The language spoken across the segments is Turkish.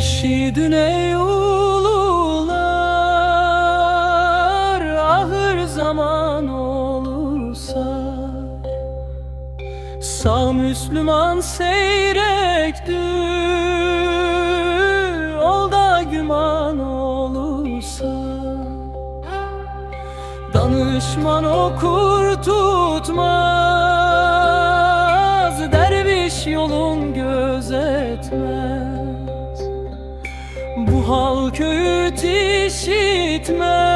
İşidin ey ulular Ahır zaman olursa. Sağ Müslüman seyrekti Olda güman olursa. Danışman okur tutmaz Derviş yolun gözetmez halk öğüt işitmez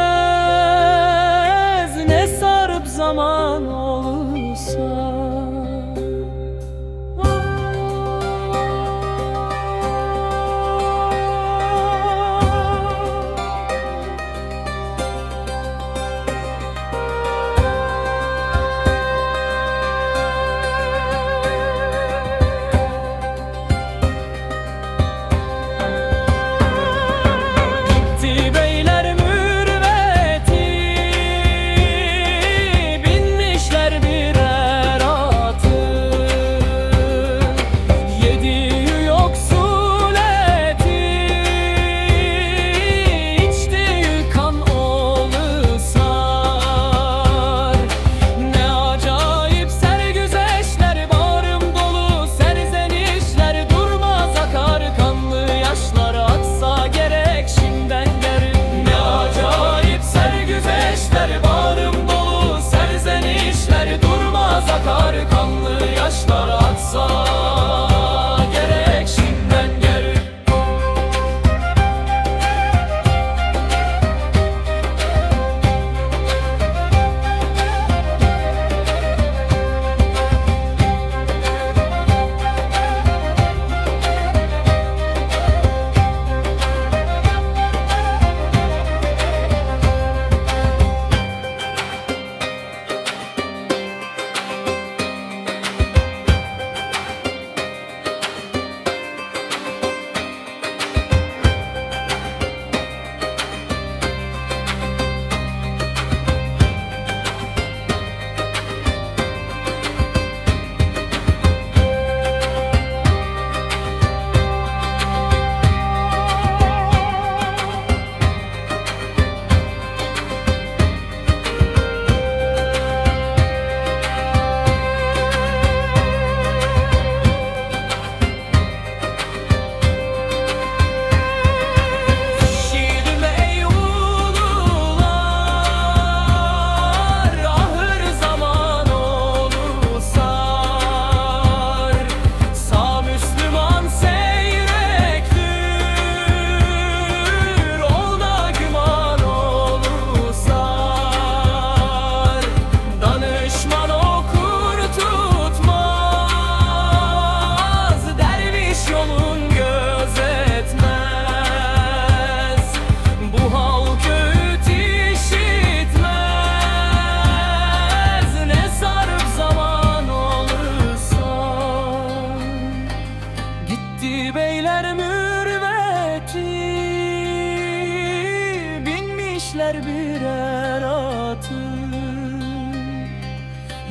birer atı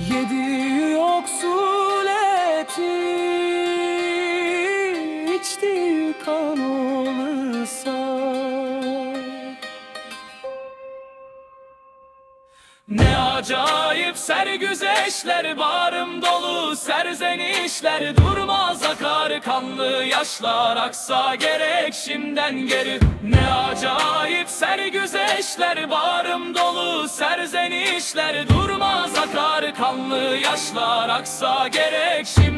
Yedi yoksul eti içti kan acayip sergüzeşler Bağrım dolu serzenişler Durmaz akar kanlı yaşlar Aksa gerek şimdiden geri. Ne acayip sergüzeşler Bağrım dolu serzenişler Durmaz akar kanlı yaşlar Aksa gerek şimdi